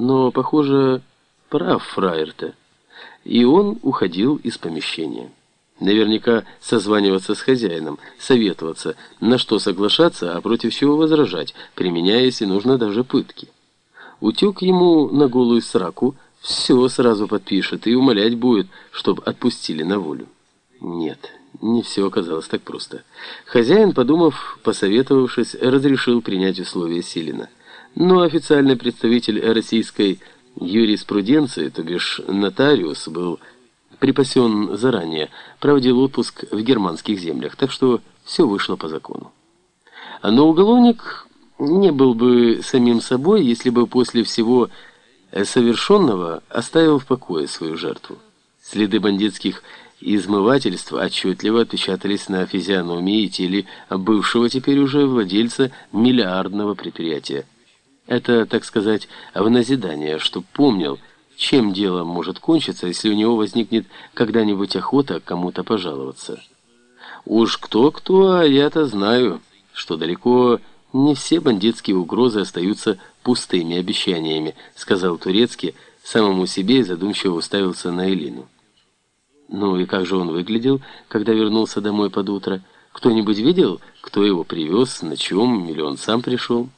Но, похоже, прав фраер-то. И он уходил из помещения. Наверняка созваниваться с хозяином, советоваться, на что соглашаться, а против чего возражать, применяя, если нужно, даже пытки. Утюг ему на голую сраку все сразу подпишет и умолять будет, чтобы отпустили на волю. Нет, не все оказалось так просто. Хозяин, подумав, посоветовавшись, разрешил принять условия Силина. Но официальный представитель российской юриспруденции, то бишь нотариус, был припасен заранее, проводил отпуск в германских землях, так что все вышло по закону. Но уголовник не был бы самим собой, если бы после всего совершенного оставил в покое свою жертву. Следы бандитских измывательств отчетливо отпечатались на физиономии и теле бывшего теперь уже владельца миллиардного предприятия. Это, так сказать, в назидание, чтоб помнил, чем дело может кончиться, если у него возникнет когда-нибудь охота кому-то пожаловаться. Уж кто-кто, а я-то знаю, что далеко не все бандитские угрозы остаются пустыми обещаниями, сказал Турецкий самому себе задумчиво уставился на Элину. Ну и как же он выглядел, когда вернулся домой под утро? Кто-нибудь видел, кто его привез, на чем, или он сам пришел?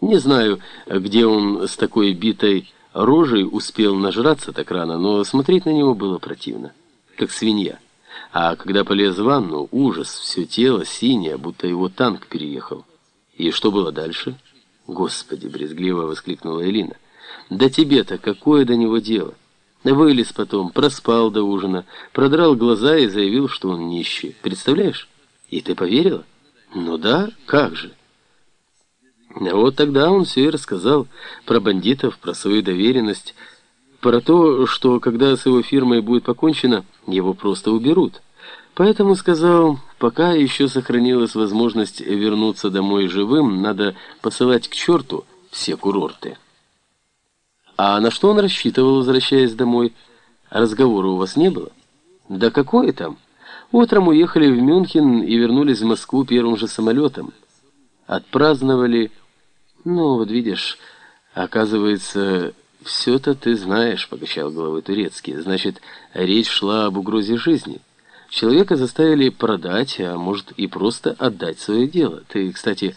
Не знаю, где он с такой битой рожей успел нажраться так рано, но смотреть на него было противно, как свинья. А когда полез в ванну, ужас, все тело синее, будто его танк переехал. И что было дальше? Господи, брезгливо воскликнула Элина. Да тебе-то какое до него дело? Вылез потом, проспал до ужина, продрал глаза и заявил, что он нищий. Представляешь? И ты поверила? Ну да, как же? А вот тогда он все и рассказал про бандитов, про свою доверенность, про то, что когда с его фирмой будет покончено, его просто уберут. Поэтому сказал, пока еще сохранилась возможность вернуться домой живым, надо посылать к черту все курорты. А на что он рассчитывал, возвращаясь домой? Разговора у вас не было? Да какое там? Утром уехали в Мюнхен и вернулись в Москву первым же самолетом. Отпраздновали «Ну, вот видишь, оказывается, все-то ты знаешь», — покачал головой турецкий. «Значит, речь шла об угрозе жизни. Человека заставили продать, а может и просто отдать свое дело. Ты, кстати,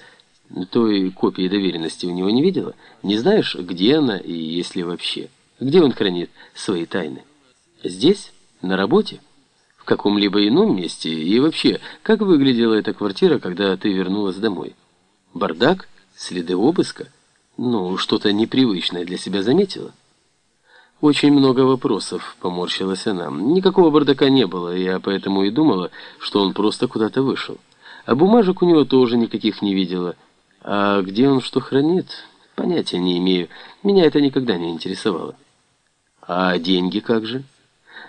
той копии доверенности у него не видела? Не знаешь, где она и есть ли вообще? Где он хранит свои тайны? Здесь? На работе?» в каком-либо ином месте? И вообще, как выглядела эта квартира, когда ты вернулась домой? Бардак? Следы обыска? Ну, что-то непривычное для себя заметила? Очень много вопросов, поморщилась она. Никакого бардака не было, я поэтому и думала, что он просто куда-то вышел. А бумажек у него тоже никаких не видела. А где он что хранит? Понятия не имею. Меня это никогда не интересовало. А деньги как же?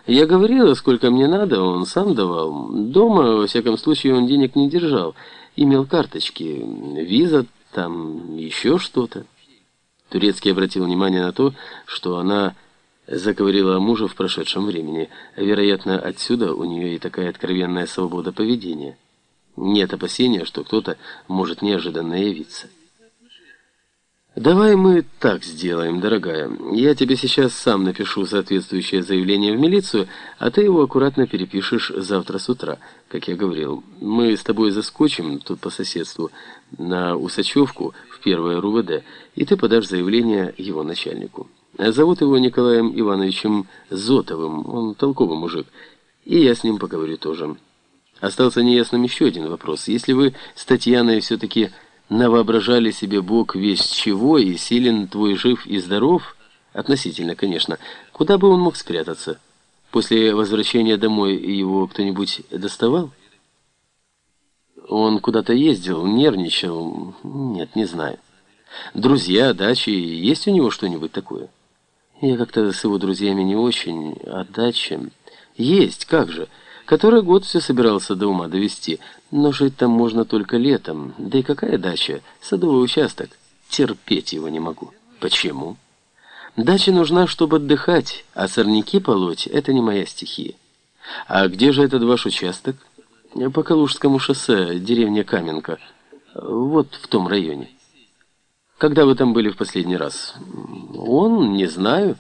Я говорила, сколько мне надо, он сам давал. Дома, во всяком случае, он денег не держал. Имел карточки, виза, там еще что-то. Турецкий обратил внимание на то, что она заговорила о муже в прошедшем времени. Вероятно, отсюда у нее и такая откровенная свобода поведения. Нет опасения, что кто-то может неожиданно явиться. «Давай мы так сделаем, дорогая. Я тебе сейчас сам напишу соответствующее заявление в милицию, а ты его аккуратно перепишешь завтра с утра, как я говорил. Мы с тобой заскочим тут по соседству на Усачевку в первое РУВД, и ты подашь заявление его начальнику. Зовут его Николаем Ивановичем Зотовым, он толковый мужик, и я с ним поговорю тоже. Остался неясным еще один вопрос. Если вы с Татьяной все-таки навоображали себе Бог весь чего, и силен твой жив и здоров, относительно, конечно, куда бы он мог спрятаться? После возвращения домой его кто-нибудь доставал? Он куда-то ездил, нервничал, нет, не знаю. Друзья, дачи, есть у него что-нибудь такое? Я как-то с его друзьями не очень, а дача... Есть, как же... Который год все собирался до ума довести, но жить там можно только летом. Да и какая дача? Садовый участок. Терпеть его не могу. Почему? Дача нужна, чтобы отдыхать, а сорняки полоть – это не моя стихия. А где же этот ваш участок? По Калужскому шоссе, деревня Каменка. Вот в том районе. Когда вы там были в последний раз? Он, не знаю.